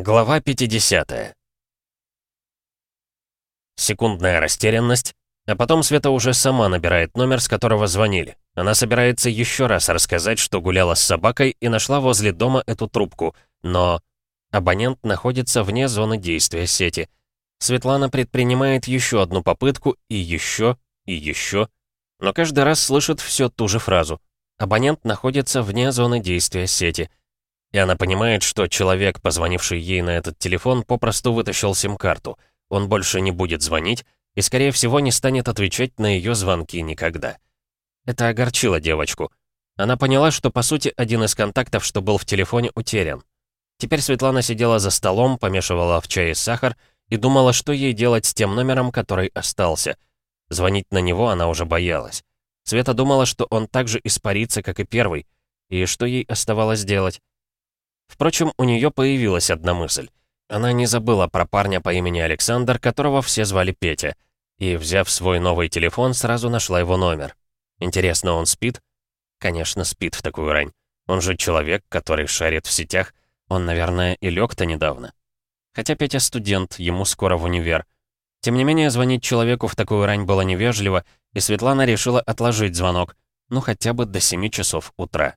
Глава 50 Секундная растерянность, а потом Света уже сама набирает номер, с которого звонили. Она собирается еще раз рассказать, что гуляла с собакой и нашла возле дома эту трубку, но абонент находится вне зоны действия сети. Светлана предпринимает еще одну попытку и еще, и еще, но каждый раз слышит все ту же фразу. Абонент находится вне зоны действия сети. И она понимает, что человек, позвонивший ей на этот телефон, попросту вытащил сим-карту. Он больше не будет звонить и, скорее всего, не станет отвечать на ее звонки никогда. Это огорчило девочку. Она поняла, что, по сути, один из контактов, что был в телефоне, утерян. Теперь Светлана сидела за столом, помешивала в чае сахар и думала, что ей делать с тем номером, который остался. Звонить на него она уже боялась. Света думала, что он так же испарится, как и первый. И что ей оставалось делать? Впрочем, у нее появилась одна мысль. Она не забыла про парня по имени Александр, которого все звали Петя. И, взяв свой новый телефон, сразу нашла его номер. Интересно, он спит? Конечно, спит в такую рань. Он же человек, который шарит в сетях. Он, наверное, и лег-то недавно. Хотя Петя студент, ему скоро в универ. Тем не менее, звонить человеку в такую рань было невежливо, и Светлана решила отложить звонок, ну хотя бы до 7 часов утра.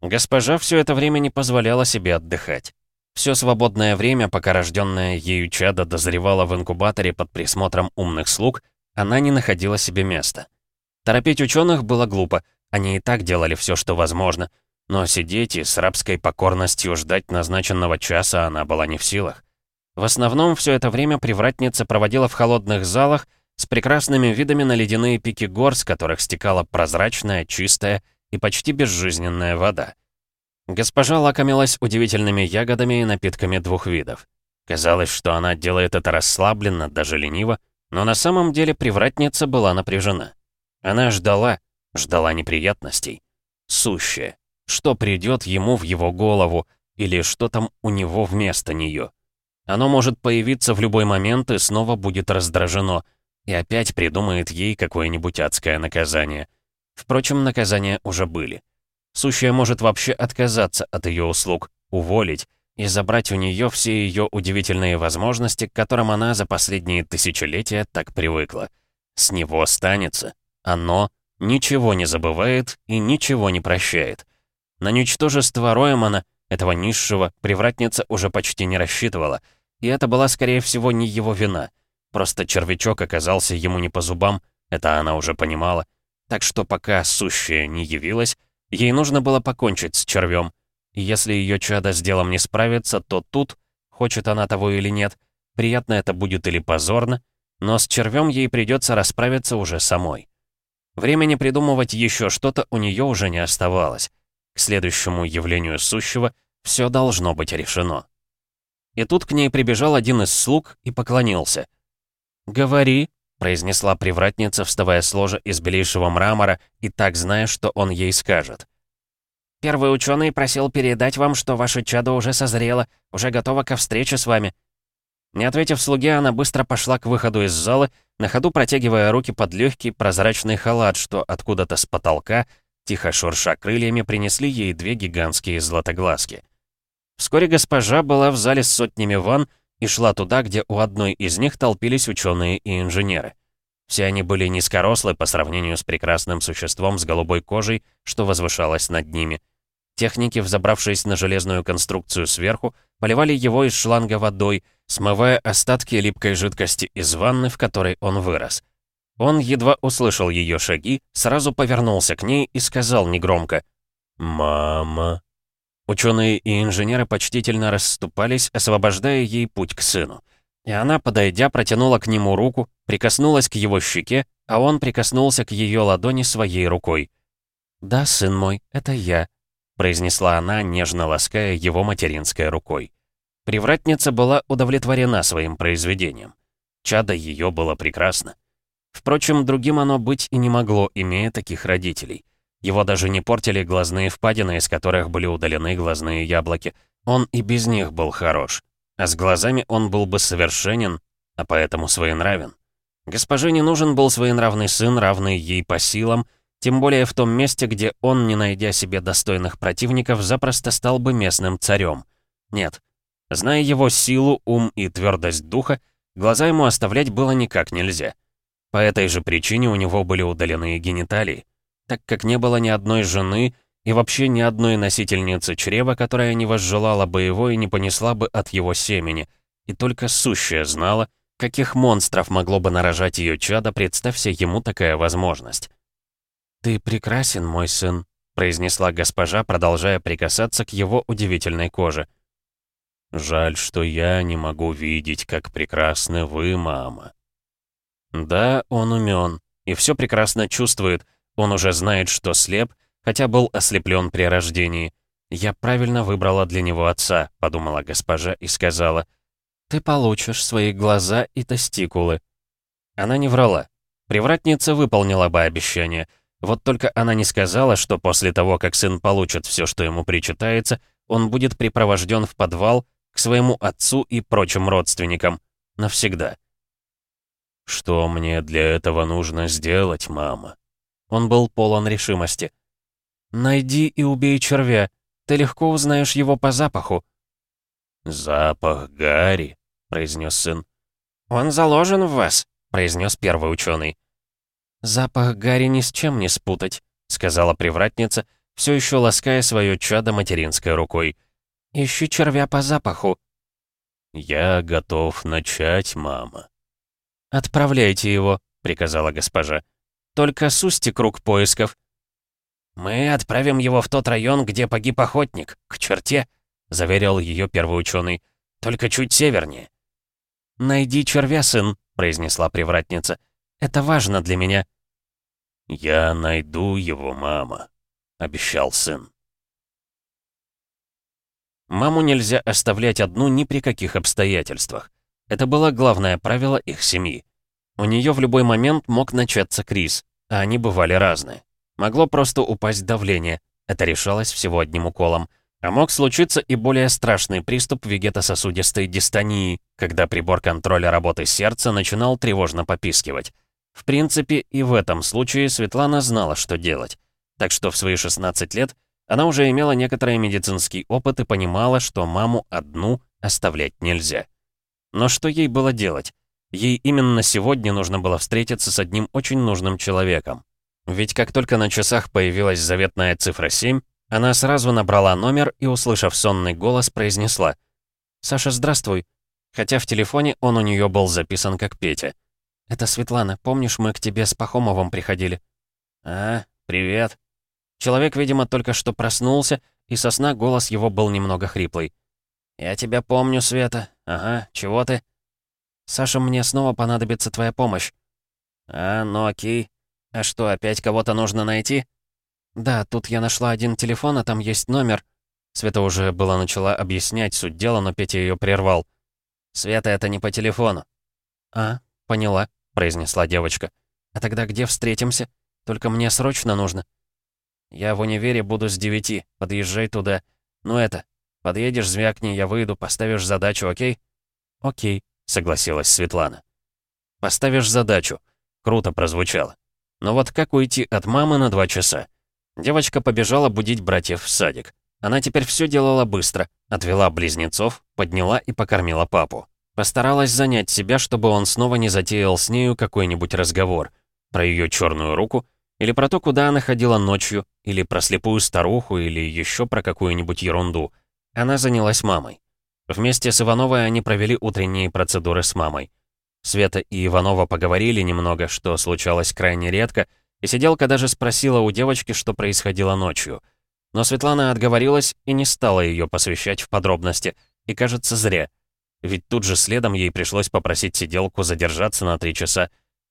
Госпожа все это время не позволяла себе отдыхать. Все свободное время, пока рожденная ею чада дозревала в инкубаторе под присмотром умных слуг, она не находила себе места. Торопить ученых было глупо, они и так делали все, что возможно, но сидеть и с рабской покорностью ждать назначенного часа она была не в силах. В основном все это время привратница проводила в холодных залах с прекрасными видами на ледяные пики гор, с которых стекала прозрачная, чистая и почти безжизненная вода. Госпожа лакомилась удивительными ягодами и напитками двух видов. Казалось, что она делает это расслабленно, даже лениво, но на самом деле привратница была напряжена. Она ждала, ждала неприятностей. Сущее. Что придет ему в его голову, или что там у него вместо нее. Оно может появиться в любой момент и снова будет раздражено, и опять придумает ей какое-нибудь адское наказание — Впрочем, наказания уже были. Сущая может вообще отказаться от ее услуг, уволить и забрать у нее все ее удивительные возможности, к которым она за последние тысячелетия так привыкла. С него останется. Оно ничего не забывает и ничего не прощает. На ничтожество Роемана, этого низшего, привратница уже почти не рассчитывала, и это была, скорее всего, не его вина. Просто червячок оказался ему не по зубам, это она уже понимала, так что пока сущая не явилась, ей нужно было покончить с червем. И если ее чадо с делом не справится, то тут, хочет она того или нет, приятно это будет или позорно, но с червем ей придется расправиться уже самой. Времени придумывать еще что-то у нее уже не оставалось. К следующему явлению сущего все должно быть решено. И тут к ней прибежал один из слуг и поклонился. «Говори», произнесла привратница, вставая с ложа из белейшего мрамора и так зная, что он ей скажет. «Первый ученый просил передать вам, что ваше чадо уже созрело, уже готово ко встрече с вами». Не ответив слуге, она быстро пошла к выходу из зала, на ходу протягивая руки под легкий прозрачный халат, что откуда-то с потолка, тихо шурша крыльями, принесли ей две гигантские златоглазки. Вскоре госпожа была в зале с сотнями ванн, и шла туда, где у одной из них толпились ученые и инженеры. Все они были низкорослы по сравнению с прекрасным существом с голубой кожей, что возвышалось над ними. Техники, взобравшись на железную конструкцию сверху, поливали его из шланга водой, смывая остатки липкой жидкости из ванны, в которой он вырос. Он едва услышал ее шаги, сразу повернулся к ней и сказал негромко «Мама». Ученые и инженеры почтительно расступались, освобождая ей путь к сыну. И она, подойдя, протянула к нему руку, прикоснулась к его щеке, а он прикоснулся к ее ладони своей рукой. «Да, сын мой, это я», — произнесла она, нежно лаская его материнской рукой. Привратница была удовлетворена своим произведением. Чадо ее было прекрасно. Впрочем, другим оно быть и не могло, имея таких родителей. Его даже не портили глазные впадины, из которых были удалены глазные яблоки. Он и без них был хорош. А с глазами он был бы совершенен, а поэтому своенравен. Госпоже не нужен был своенравный сын, равный ей по силам, тем более в том месте, где он, не найдя себе достойных противников, запросто стал бы местным царем — Нет. Зная его силу, ум и твердость духа, глаза ему оставлять было никак нельзя. По этой же причине у него были удалены гениталии, так как не было ни одной жены и вообще ни одной носительницы чрева, которая не возжелала бы его и не понесла бы от его семени, и только сущая знала, каких монстров могло бы нарожать ее чадо, представься ему такая возможность. «Ты прекрасен, мой сын», — произнесла госпожа, продолжая прикасаться к его удивительной коже. «Жаль, что я не могу видеть, как прекрасны вы, мама». Да, он умен, и все прекрасно чувствует, он уже знает, что слеп, хотя был ослеплен при рождении. «Я правильно выбрала для него отца», — подумала госпожа и сказала, «Ты получишь свои глаза и тестикулы». Она не врала. Привратница выполнила бы обещание. Вот только она не сказала, что после того, как сын получит все, что ему причитается, он будет припровожден в подвал к своему отцу и прочим родственникам. Навсегда. «Что мне для этого нужно сделать, мама?» Он был полон решимости. «Найди и убей червя. Ты легко узнаешь его по запаху». «Запах Гарри», — произнес сын. «Он заложен в вас», — произнес первый ученый. «Запах Гарри ни с чем не спутать», — сказала привратница, все еще лаская свое чадо материнской рукой. «Ищи червя по запаху». «Я готов начать, мама». «Отправляйте его», — приказала госпожа. «Только сусти круг поисков». «Мы отправим его в тот район, где погиб охотник, к черте», — заверил ее первый ученый. «Только чуть севернее». «Найди червя, сын», — произнесла привратница. «Это важно для меня». «Я найду его, мама», — обещал сын. Маму нельзя оставлять одну ни при каких обстоятельствах. Это было главное правило их семьи. У нее в любой момент мог начаться криз, а они бывали разные. Могло просто упасть давление, это решалось всего одним уколом. А мог случиться и более страшный приступ вегетососудистой дистонии, когда прибор контроля работы сердца начинал тревожно попискивать. В принципе, и в этом случае Светлана знала, что делать. Так что в свои 16 лет она уже имела некоторый медицинский опыт и понимала, что маму одну оставлять нельзя. Но что ей было делать? Ей именно сегодня нужно было встретиться с одним очень нужным человеком. Ведь как только на часах появилась заветная цифра 7, она сразу набрала номер и, услышав сонный голос, произнесла «Саша, здравствуй». Хотя в телефоне он у нее был записан как Петя. «Это Светлана. Помнишь, мы к тебе с Пахомовым приходили?» «А, привет». Человек, видимо, только что проснулся, и со сна голос его был немного хриплый. «Я тебя помню, Света. Ага, чего ты?» «Саша, мне снова понадобится твоя помощь». «А, ну окей. А что, опять кого-то нужно найти?» «Да, тут я нашла один телефон, а там есть номер». Света уже была начала объяснять суть дела, но Петя ее прервал. «Света, это не по телефону». «А, поняла», — произнесла девочка. «А тогда где встретимся? Только мне срочно нужно». «Я в универе буду с девяти. Подъезжай туда. Ну это, Подъедешь, звякни, я выйду, поставишь задачу, окей?» «Окей», — согласилась Светлана. «Поставишь задачу». Круто прозвучало. Но вот как уйти от мамы на два часа? Девочка побежала будить братьев в садик. Она теперь все делала быстро. Отвела близнецов, подняла и покормила папу. Постаралась занять себя, чтобы он снова не затеял с нею какой-нибудь разговор. Про ее черную руку, или про то, куда она ходила ночью, или про слепую старуху, или еще про какую-нибудь ерунду. Она занялась мамой. Вместе с Ивановой они провели утренние процедуры с мамой. Света и Иванова поговорили немного, что случалось крайне редко, и сиделка даже спросила у девочки, что происходило ночью. Но Светлана отговорилась и не стала ее посвящать в подробности, и, кажется, зря. Ведь тут же следом ей пришлось попросить сиделку задержаться на три часа.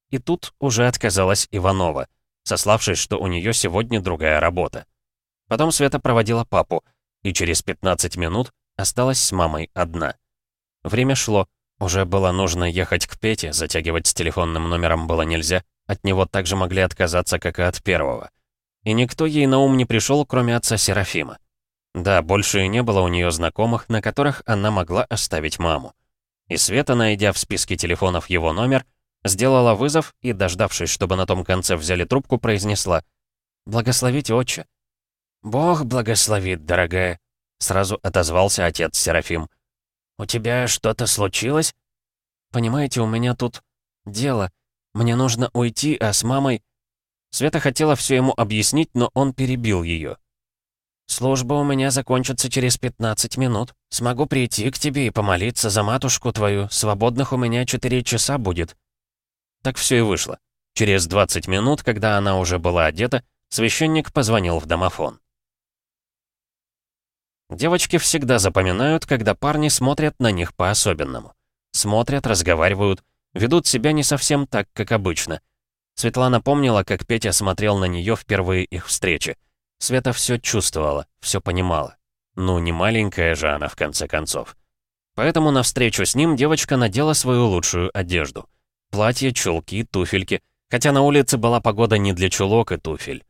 И тут уже отказалась Иванова, сославшись, что у нее сегодня другая работа. Потом Света проводила папу — и через 15 минут осталась с мамой одна. Время шло. Уже было нужно ехать к Пете, затягивать с телефонным номером было нельзя, от него также могли отказаться, как и от первого. И никто ей на ум не пришел, кроме отца Серафима. Да, больше и не было у нее знакомых, на которых она могла оставить маму. И Света, найдя в списке телефонов его номер, сделала вызов и, дождавшись, чтобы на том конце взяли трубку, произнесла «Благословите, отче». «Бог благословит, дорогая», Сразу отозвался отец Серафим. «У тебя что-то случилось?» «Понимаете, у меня тут дело. Мне нужно уйти, а с мамой...» Света хотела все ему объяснить, но он перебил ее. «Служба у меня закончится через 15 минут. Смогу прийти к тебе и помолиться за матушку твою. Свободных у меня 4 часа будет». Так все и вышло. Через 20 минут, когда она уже была одета, священник позвонил в домофон. Девочки всегда запоминают, когда парни смотрят на них по-особенному. Смотрят, разговаривают, ведут себя не совсем так, как обычно. Светлана помнила, как Петя смотрел на нее впервые их встречи. Света все чувствовала, все понимала. Ну, не маленькая же она, в конце концов. Поэтому на встречу с ним девочка надела свою лучшую одежду. Платье, чулки, туфельки. Хотя на улице была погода не для чулок и туфель.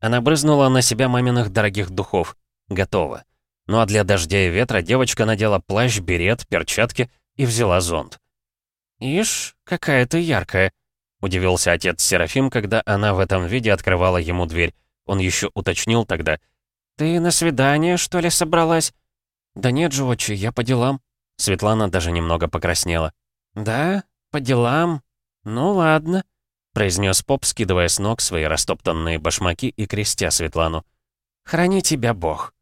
Она брызнула на себя маминых дорогих духов. Готово. Ну а для дождя и ветра девочка надела плащ, берет, перчатки и взяла зонт. «Ишь, какая ты яркая!» — удивился отец Серафим, когда она в этом виде открывала ему дверь. Он еще уточнил тогда. «Ты на свидание, что ли, собралась?» «Да нет же, отче, я по делам». Светлана даже немного покраснела. «Да? По делам? Ну ладно», — произнес поп, скидывая с ног свои растоптанные башмаки и крестя Светлану. «Храни тебя Бог».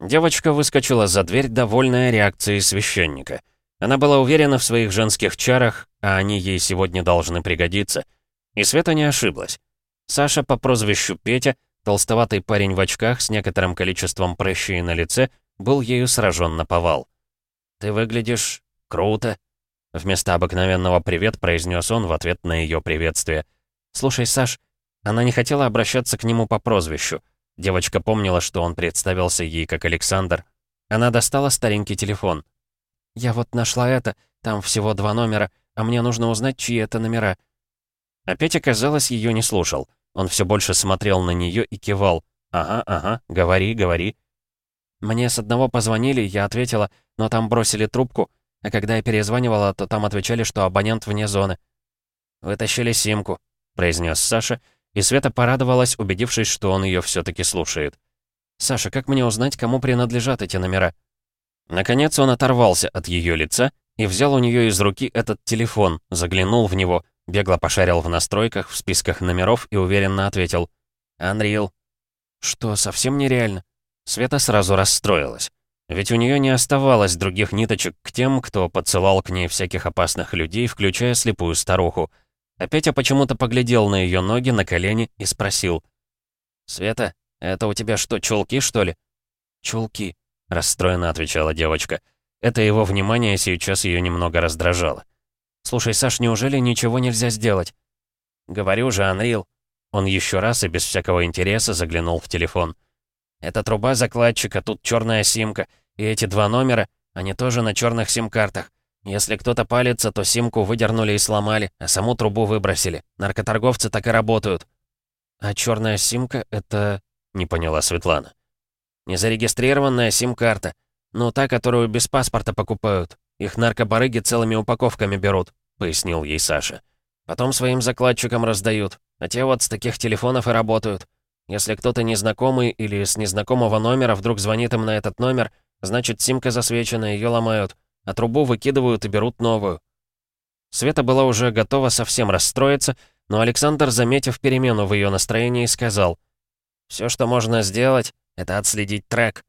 Девочка выскочила за дверь, довольная реакцией священника. Она была уверена в своих женских чарах, а они ей сегодня должны пригодиться. И Света не ошиблась. Саша по прозвищу Петя, толстоватый парень в очках с некоторым количеством прыщей на лице, был ею сражен на повал. «Ты выглядишь круто», — вместо обыкновенного «привет» произнес он в ответ на ее приветствие. «Слушай, Саш, она не хотела обращаться к нему по прозвищу. Девочка помнила, что он представился ей как Александр. Она достала старенький телефон. «Я вот нашла это, там всего два номера, а мне нужно узнать, чьи это номера». А Петя, казалось, ее не слушал. Он все больше смотрел на нее и кивал. «Ага, ага, говори, говори». Мне с одного позвонили, я ответила, но там бросили трубку, а когда я перезванивала, то там отвечали, что абонент вне зоны. «Вытащили симку», — произнес Саша, и Света порадовалась, убедившись, что он ее все-таки слушает. «Саша, как мне узнать, кому принадлежат эти номера?» Наконец он оторвался от ее лица и взял у нее из руки этот телефон, заглянул в него, бегло пошарил в настройках, в списках номеров и уверенно ответил «Unreal». «Что, совсем нереально?» Света сразу расстроилась. Ведь у нее не оставалось других ниточек к тем, кто подсылал к ней всяких опасных людей, включая слепую старуху — а Петя почему-то поглядел на ее ноги, на колени и спросил. «Света, это у тебя что, чулки, что ли?» «Чулки», — расстроенно отвечала девочка. Это его внимание сейчас ее немного раздражало. «Слушай, Саш, неужели ничего нельзя сделать?» «Говорю же, Анрил». Он еще раз и без всякого интереса заглянул в телефон. «Это труба закладчика, тут черная симка, и эти два номера, они тоже на черных сим-картах. Если кто-то палится, то симку выдернули и сломали, а саму трубу выбросили. Наркоторговцы так и работают. А черная симка — это... Не поняла Светлана. Незарегистрированная сим-карта. Ну, та, которую без паспорта покупают. Их наркобарыги целыми упаковками берут, пояснил ей Саша. Потом своим закладчикам раздают. А те вот с таких телефонов и работают. Если кто-то незнакомый или с незнакомого номера вдруг звонит им на этот номер, значит, симка засвечена, ее ломают а трубу выкидывают и берут новую. Света была уже готова совсем расстроиться, но Александр, заметив перемену в ее настроении, сказал, «Все, что можно сделать, это отследить трек.